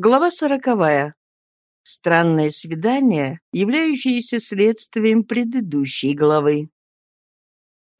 Глава сороковая. Странное свидание, являющееся следствием предыдущей главы.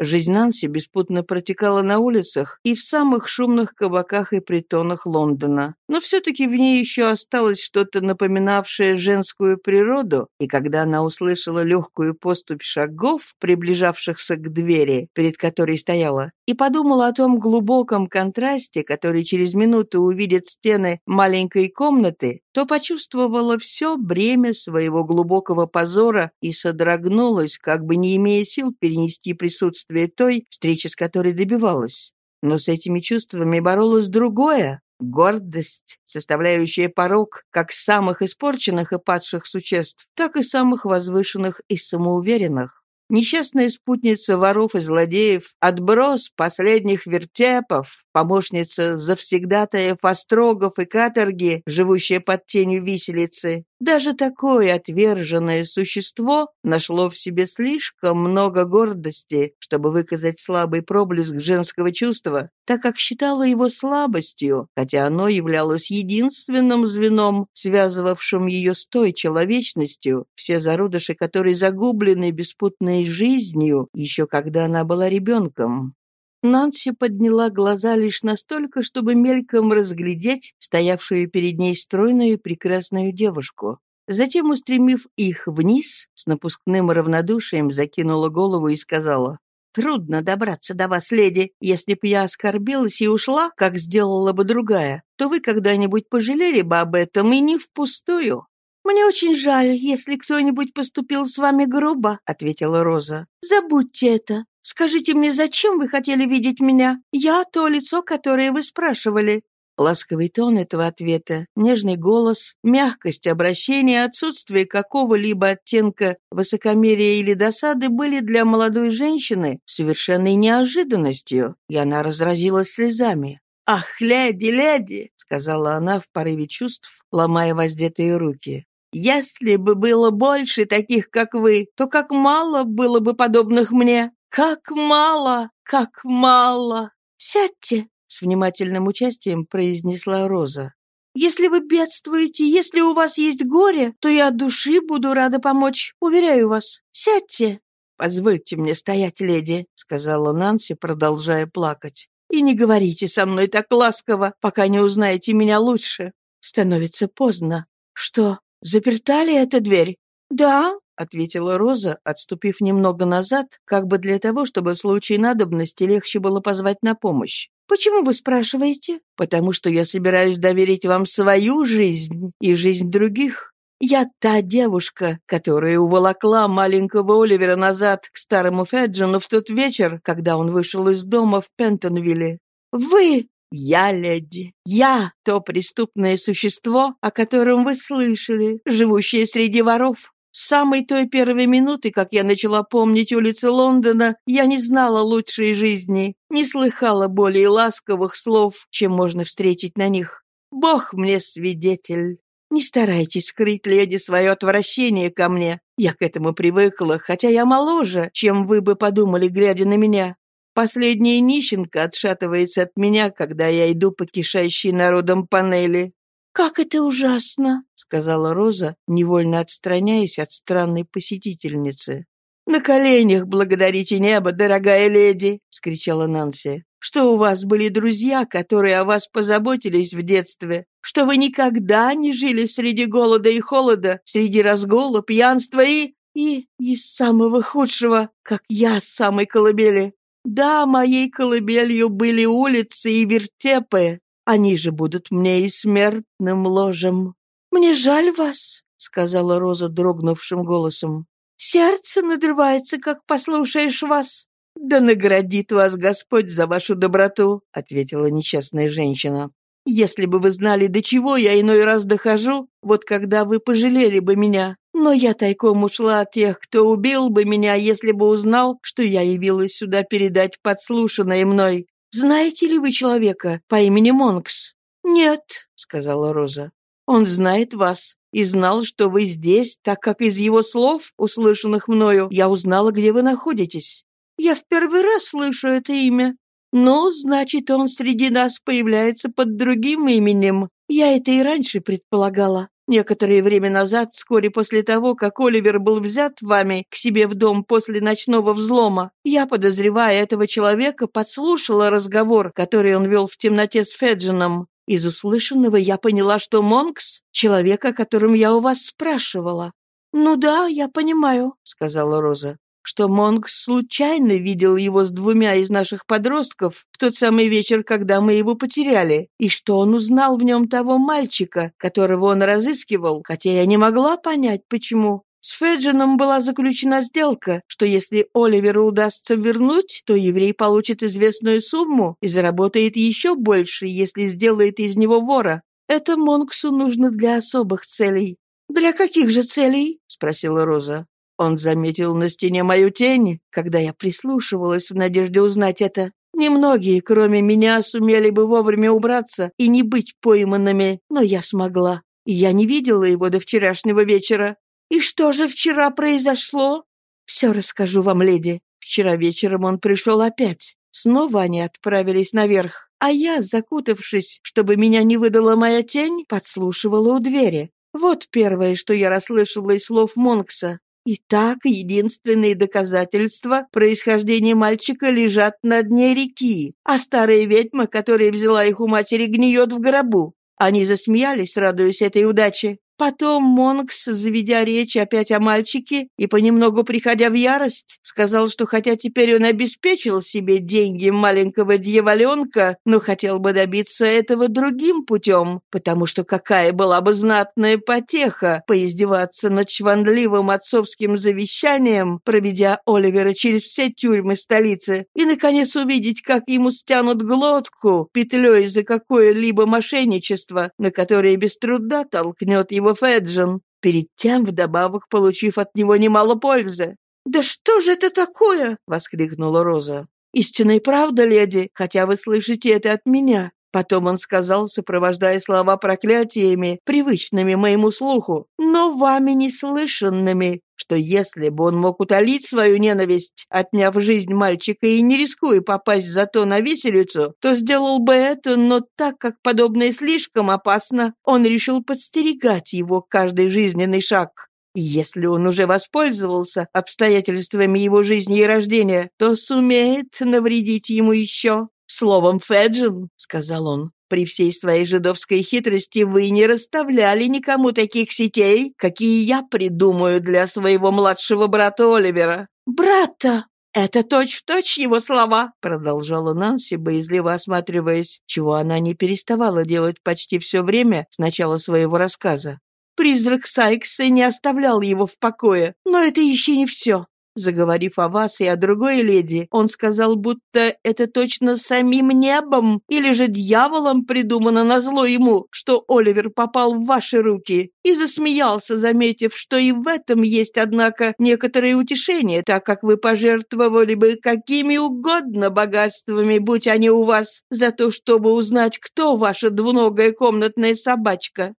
Жизнь Нанси беспутно протекала на улицах и в самых шумных кабаках и притонах Лондона. Но все-таки в ней еще осталось что-то напоминавшее женскую природу, и когда она услышала легкую поступь шагов, приближавшихся к двери, перед которой стояла, и подумала о том глубоком контрасте, который через минуту увидит стены маленькой комнаты, то почувствовала все бремя своего глубокого позора и содрогнулась, как бы не имея сил перенести присутствие той, встречи с которой добивалась. Но с этими чувствами боролось другое — гордость, составляющая порог как самых испорченных и падших существ, так и самых возвышенных и самоуверенных. Несчастная спутница воров и злодеев, отброс последних вертепов, помощница завсегдатаев острогов и каторги, живущая под тенью виселицы, даже такое отверженное существо нашло в себе слишком много гордости, чтобы выказать слабый проблеск женского чувства, так как считало его слабостью, хотя оно являлось единственным звеном, связывавшим ее с той человечностью, все зародыши которой загублены беспутной жизнью, еще когда она была ребенком. Нанси подняла глаза лишь настолько, чтобы мельком разглядеть стоявшую перед ней стройную и прекрасную девушку. Затем, устремив их вниз, с напускным равнодушием закинула голову и сказала, «Трудно добраться до вас, леди. Если б я оскорбилась и ушла, как сделала бы другая, то вы когда-нибудь пожалели бы об этом и не впустую». «Мне очень жаль, если кто-нибудь поступил с вами грубо», — ответила Роза. «Забудьте это. Скажите мне, зачем вы хотели видеть меня? Я то лицо, которое вы спрашивали». Ласковый тон этого ответа, нежный голос, мягкость обращения, отсутствие какого-либо оттенка высокомерия или досады были для молодой женщины совершенной неожиданностью, и она разразилась слезами. «Ах, леди, леди!» — сказала она в порыве чувств, ломая воздетые руки. «Если бы было больше таких, как вы, то как мало было бы подобных мне!» «Как мало! Как мало!» «Сядьте!» — с внимательным участием произнесла Роза. «Если вы бедствуете, если у вас есть горе, то я от души буду рада помочь, уверяю вас. Сядьте!» «Позвольте мне стоять, леди», — сказала Нанси, продолжая плакать. «И не говорите со мной так ласково, пока не узнаете меня лучше. Становится поздно. Что, заперта ли эта дверь?» «Да», ответила Роза, отступив немного назад, как бы для того, чтобы в случае надобности легче было позвать на помощь. «Почему вы спрашиваете?» «Потому что я собираюсь доверить вам свою жизнь и жизнь других. Я та девушка, которая уволокла маленького Оливера назад к старому Феджину в тот вечер, когда он вышел из дома в Пентонвилле. Вы я, леди, я — то преступное существо, о котором вы слышали, живущее среди воров. С самой той первой минуты, как я начала помнить улицы Лондона, я не знала лучшей жизни, не слыхала более ласковых слов, чем можно встретить на них. Бог мне свидетель. Не старайтесь скрыть, леди, свое отвращение ко мне. Я к этому привыкла, хотя я моложе, чем вы бы подумали, глядя на меня. Последняя нищенка отшатывается от меня, когда я иду по кишащей народом панели. «Как это ужасно!» — сказала Роза, невольно отстраняясь от странной посетительницы. «На коленях благодарите небо, дорогая леди!» — вскричала Нанси. «Что у вас были друзья, которые о вас позаботились в детстве, что вы никогда не жили среди голода и холода, среди разгула, пьянства и... и из самого худшего, как я с самой колыбели. Да, моей колыбелью были улицы и вертепы, они же будут мне и смертным ложем. Мне жаль вас, сказала Роза дрогнувшим голосом. Сердце надрывается, как послушаешь вас. Да наградит вас Господь за вашу доброту, ответила несчастная женщина. Если бы вы знали, до чего я иной раз дохожу, вот когда вы пожалели бы меня. Но я тайком ушла от тех, кто убил бы меня, если бы узнал, что я явилась сюда передать подслушанное мной. Знаете ли вы человека по имени Монкс?» «Нет», — сказала Роза. «Он знает вас и знал, что вы здесь, так как из его слов, услышанных мною, я узнала, где вы находитесь. Я в первый раз слышу это имя. Ну, значит, он среди нас появляется под другим именем. Я это и раньше предполагала. Некоторое время назад, вскоре после того, как Оливер был взят вами к себе в дом после ночного взлома, я, подозревая этого человека, подслушала разговор, который он вел в темноте с Феджином. Из услышанного я поняла, что Монкс — человек, о котором я у вас спрашивала. «Ну да, я понимаю», — сказала Роза что Монг случайно видел его с двумя из наших подростков в тот самый вечер, когда мы его потеряли, и что он узнал в нем того мальчика, которого он разыскивал, хотя я не могла понять, почему. С Феджином была заключена сделка, что если Оливеру удастся вернуть, то еврей получит известную сумму и заработает еще больше, если сделает из него вора. Это Монксу нужно для особых целей. «Для каких же целей?» — спросила Роза. Он заметил на стене мою тень, когда я прислушивалась в надежде узнать это. Немногие, кроме меня, сумели бы вовремя убраться и не быть пойманными, но я смогла. Я не видела его до вчерашнего вечера. И что же вчера произошло? Все расскажу вам, леди. Вчера вечером он пришел опять. Снова они отправились наверх, а я, закутавшись, чтобы меня не выдала моя тень, подслушивала у двери. Вот первое, что я расслышала из слов Монкса. Итак, единственные доказательства происхождения мальчика лежат на дне реки, а старая ведьма, которая взяла их у матери, гниет в гробу. Они засмеялись, радуясь этой удаче. Потом Монкс, заведя речь опять о мальчике и понемногу приходя в ярость, сказал, что хотя теперь он обеспечил себе деньги маленького дьяволенка, но хотел бы добиться этого другим путем, потому что какая была бы знатная потеха поиздеваться над чванливым отцовским завещанием, проведя Оливера через все тюрьмы столицы, и, наконец, увидеть, как ему стянут глотку петлей за какое-либо мошенничество, на которое без труда толкнет его его Феджин, перед тем вдобавок получив от него немало пользы. «Да что же это такое?» — воскликнула Роза. «Истинная правда, леди, хотя вы слышите это от меня. Потом он сказал, сопровождая слова проклятиями, привычными моему слуху, но вами неслышанными, что если бы он мог утолить свою ненависть, отняв жизнь мальчика и не рискуя попасть зато на виселицу, то сделал бы это, но так как подобное слишком опасно, он решил подстерегать его каждый жизненный шаг. И если он уже воспользовался обстоятельствами его жизни и рождения, то сумеет навредить ему еще. «Словом, Феджин», — сказал он, — «при всей своей жидовской хитрости вы не расставляли никому таких сетей, какие я придумаю для своего младшего брата Оливера». «Брата!» «Это точь-в-точь точь его слова», — продолжала Нанси, боязливо осматриваясь, чего она не переставала делать почти все время с начала своего рассказа. Призрак Сайкса не оставлял его в покое, но это еще не все. Заговорив о вас и о другой леди, он сказал, будто это точно самим небом или же дьяволом придумано назло ему, что Оливер попал в ваши руки, и засмеялся, заметив, что и в этом есть, однако, некоторое утешение, так как вы пожертвовали бы какими угодно богатствами, будь они у вас, за то, чтобы узнать, кто ваша двуногая комнатная собачка.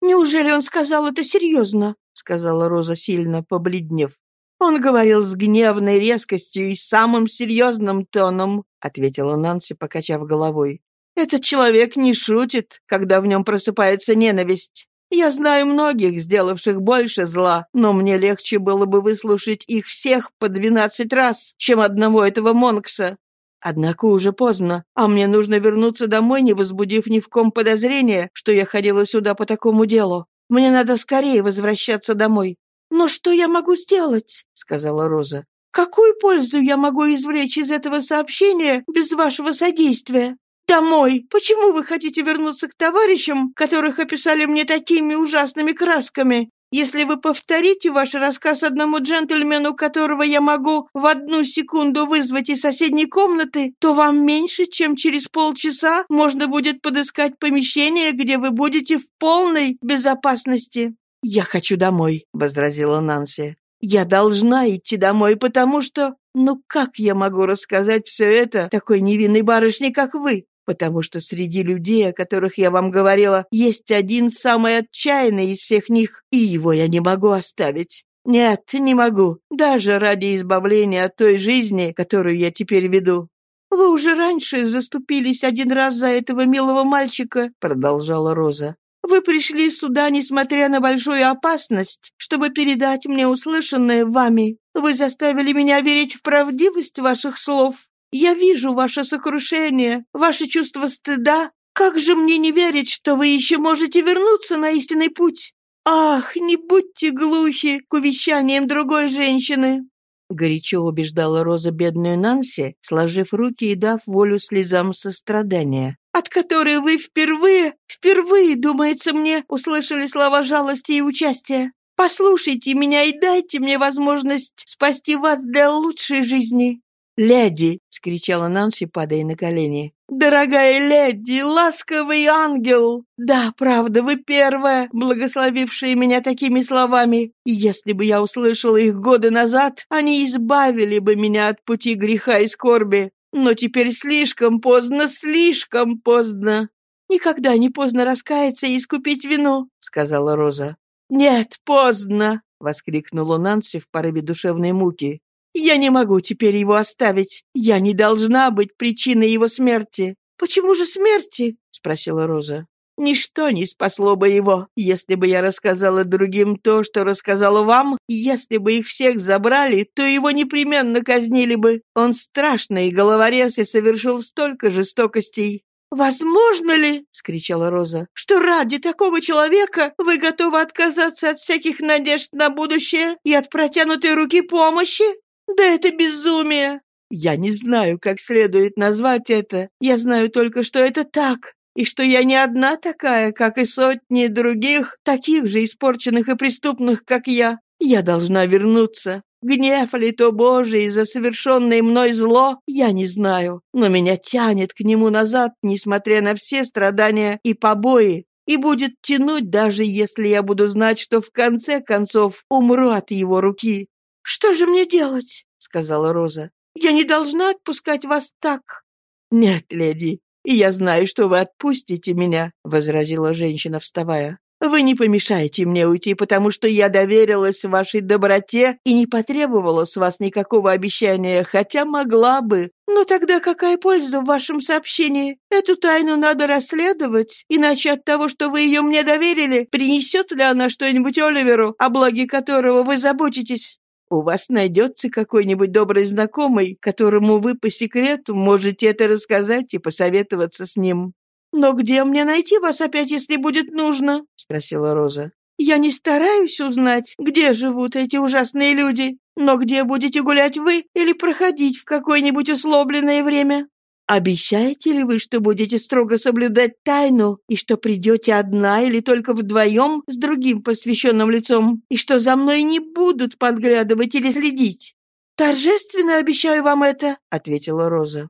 «Неужели он сказал это серьезно?» — сказала Роза, сильно побледнев. «Он говорил с гневной резкостью и самым серьезным тоном», ответила Нанси, покачав головой. «Этот человек не шутит, когда в нем просыпается ненависть. Я знаю многих, сделавших больше зла, но мне легче было бы выслушать их всех по двенадцать раз, чем одного этого Монкса. Однако уже поздно, а мне нужно вернуться домой, не возбудив ни в ком подозрения, что я ходила сюда по такому делу. Мне надо скорее возвращаться домой. «Но что я могу сделать?» — сказала Роза. «Какую пользу я могу извлечь из этого сообщения без вашего содействия? Домой! Почему вы хотите вернуться к товарищам, которых описали мне такими ужасными красками? Если вы повторите ваш рассказ одному джентльмену, которого я могу в одну секунду вызвать из соседней комнаты, то вам меньше, чем через полчаса можно будет подыскать помещение, где вы будете в полной безопасности». «Я хочу домой», — возразила Нанси. «Я должна идти домой, потому что... Ну как я могу рассказать все это такой невинной барышне, как вы? Потому что среди людей, о которых я вам говорила, есть один самый отчаянный из всех них, и его я не могу оставить. Нет, не могу, даже ради избавления от той жизни, которую я теперь веду. «Вы уже раньше заступились один раз за этого милого мальчика», — продолжала Роза. «Вы пришли сюда, несмотря на большую опасность, чтобы передать мне услышанное вами. Вы заставили меня верить в правдивость ваших слов. Я вижу ваше сокрушение, ваше чувство стыда. Как же мне не верить, что вы еще можете вернуться на истинный путь? Ах, не будьте глухи к увещаниям другой женщины!» Горячо убеждала Роза бедную Нанси, сложив руки и дав волю слезам сострадания. «От которой вы впервые, впервые, думается мне, услышали слова жалости и участия. Послушайте меня и дайте мне возможность спасти вас для лучшей жизни. «Леди!» — скричала Нанси, падая на колени. «Дорогая леди, ласковый ангел! Да, правда, вы первая, благословившая меня такими словами. И если бы я услышала их годы назад, они избавили бы меня от пути греха и скорби. Но теперь слишком поздно, слишком поздно. Никогда не поздно раскаяться и искупить вину», — сказала Роза. «Нет, поздно!» — воскликнула Нанси в порыве душевной муки. Я не могу теперь его оставить. Я не должна быть причиной его смерти. Почему же смерти? спросила Роза. Ничто не спасло бы его, если бы я рассказала другим то, что рассказала вам, если бы их всех забрали, то его непременно казнили бы. Он страшный головорез и совершил столько жестокостей. «Возможно ли, — скричала Роза, — что ради такого человека вы готовы отказаться от всяких надежд на будущее и от протянутой руки помощи? «Да это безумие!» «Я не знаю, как следует назвать это. Я знаю только, что это так, и что я не одна такая, как и сотни других, таких же испорченных и преступных, как я. Я должна вернуться. Гнев ли то Божий за совершенное мной зло, я не знаю, но меня тянет к нему назад, несмотря на все страдания и побои, и будет тянуть, даже если я буду знать, что в конце концов умру от его руки. «Что же мне делать?» — сказала Роза. «Я не должна отпускать вас так». «Нет, леди, и я знаю, что вы отпустите меня», — возразила женщина, вставая. «Вы не помешаете мне уйти, потому что я доверилась вашей доброте и не потребовала с вас никакого обещания, хотя могла бы. Но тогда какая польза в вашем сообщении? Эту тайну надо расследовать, иначе от того, что вы ее мне доверили, принесет ли она что-нибудь Оливеру, о благе которого вы заботитесь?» У вас найдется какой-нибудь добрый знакомый, которому вы по секрету можете это рассказать и посоветоваться с ним. «Но где мне найти вас опять, если будет нужно?» — спросила Роза. «Я не стараюсь узнать, где живут эти ужасные люди, но где будете гулять вы или проходить в какое-нибудь условленное время?» Обещаете ли вы, что будете строго соблюдать тайну, и что придете одна или только вдвоем с другим посвященным лицом, и что за мной не будут подглядывать или следить?» «Торжественно обещаю вам это», — ответила Роза.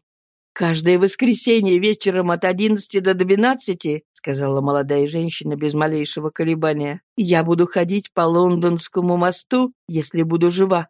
«Каждое воскресенье вечером от одиннадцати до двенадцати, — сказала молодая женщина без малейшего колебания, — я буду ходить по Лондонскому мосту, если буду жива.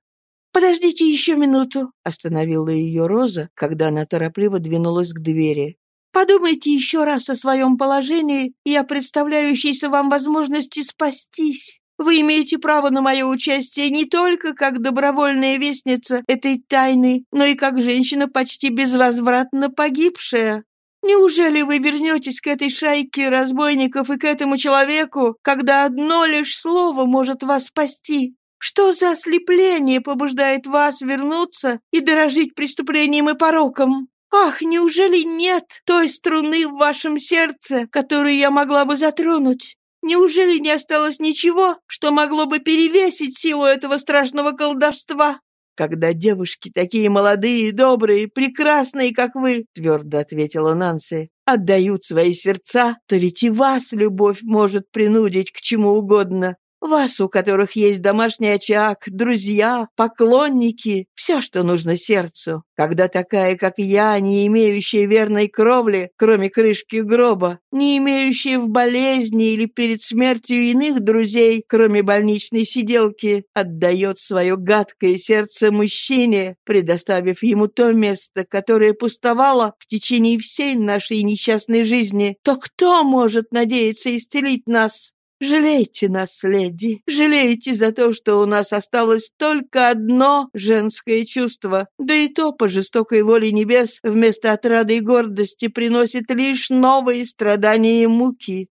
«Подождите еще минуту», — остановила ее Роза, когда она торопливо двинулась к двери. «Подумайте еще раз о своем положении и о представляющейся вам возможности спастись. Вы имеете право на мое участие не только как добровольная вестница этой тайны, но и как женщина почти безвозвратно погибшая. Неужели вы вернетесь к этой шайке разбойников и к этому человеку, когда одно лишь слово может вас спасти? Что за ослепление побуждает вас вернуться и дорожить преступлением и пороком? Ах, неужели нет той струны в вашем сердце, которую я могла бы затронуть? Неужели не осталось ничего, что могло бы перевесить силу этого страшного колдовства? Когда девушки такие молодые, добрые, прекрасные, как вы, твердо ответила Нанси, отдают свои сердца, то ведь и вас любовь может принудить к чему угодно. Вас, у которых есть домашний очаг, друзья, поклонники, все, что нужно сердцу. Когда такая, как я, не имеющая верной кровли, кроме крышки гроба, не имеющая в болезни или перед смертью иных друзей, кроме больничной сиделки, отдает свое гадкое сердце мужчине, предоставив ему то место, которое пустовало в течение всей нашей несчастной жизни, то кто может надеяться исцелить нас? Жалейте нас, леди, жалейте за то, что у нас осталось только одно женское чувство, да и то по жестокой воле небес вместо отрады и гордости приносит лишь новые страдания и муки.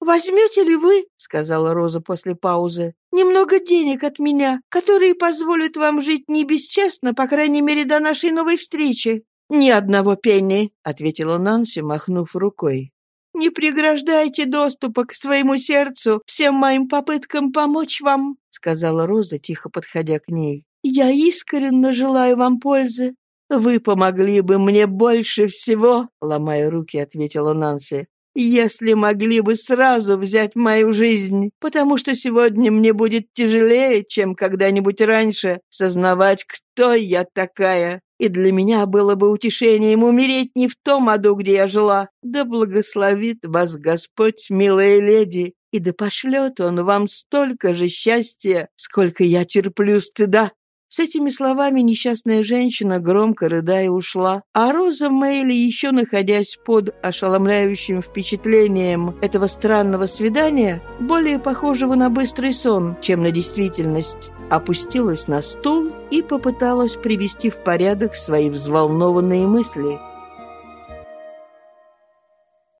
«Возьмете ли вы, — сказала Роза после паузы, — немного денег от меня, которые позволят вам жить не бесчестно, по крайней мере, до нашей новой встречи?» «Ни одного пенни», — ответила Нанси, махнув рукой. «Не преграждайте доступа к своему сердцу всем моим попыткам помочь вам», — сказала Роза, тихо подходя к ней. «Я искренне желаю вам пользы». «Вы помогли бы мне больше всего», — ломая руки, ответила Нанси если могли бы сразу взять мою жизнь, потому что сегодня мне будет тяжелее, чем когда-нибудь раньше, сознавать, кто я такая. И для меня было бы утешением умереть не в том аду, где я жила. Да благословит вас Господь, милая леди, и да пошлет Он вам столько же счастья, сколько я терплю стыда. С этими словами несчастная женщина, громко рыдая, ушла, а Роза Мэйли, еще находясь под ошеломляющим впечатлением этого странного свидания, более похожего на быстрый сон, чем на действительность, опустилась на стул и попыталась привести в порядок свои взволнованные мысли –